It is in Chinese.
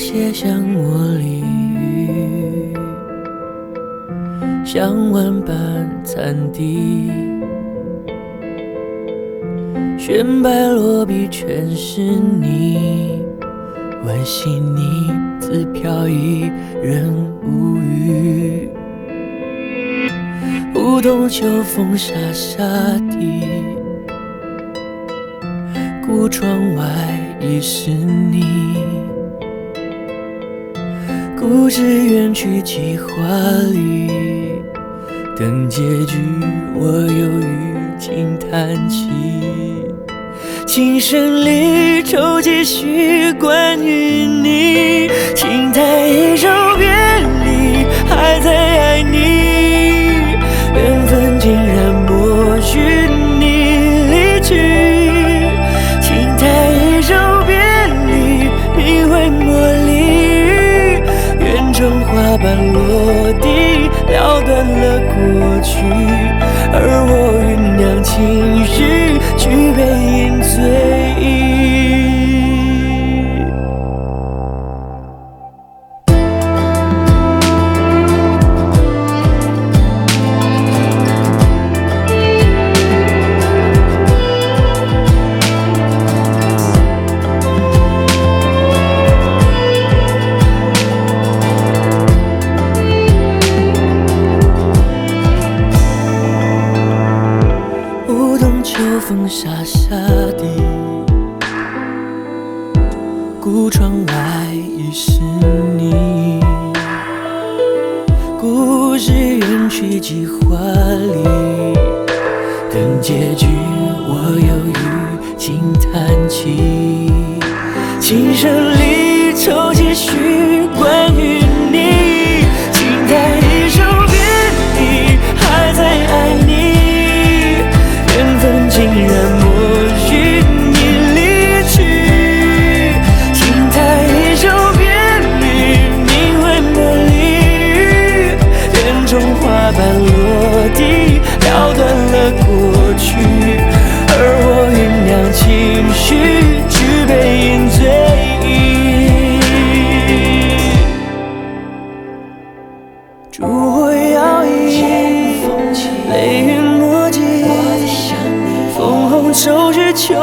写下茉莉语，像万般惨滴。悬白落笔全是你，惋惜你自飘逸，人无语。梧桐秋风沙沙地，古窗外已是你。故事远去几华丽，等结局我犹豫，轻叹气。琴声里愁几许关于你，轻叹一首别离，还在爱你，而我酝酿情秋风沙沙地，古窗外已是你。故事远去几华丽，等结局我犹豫，轻叹气。琴声里愁几许花瓣落地，撩断了过去，而我酝酿情绪，举杯饮醉意。烛火摇曳，泪云墨迹，枫红抽去秋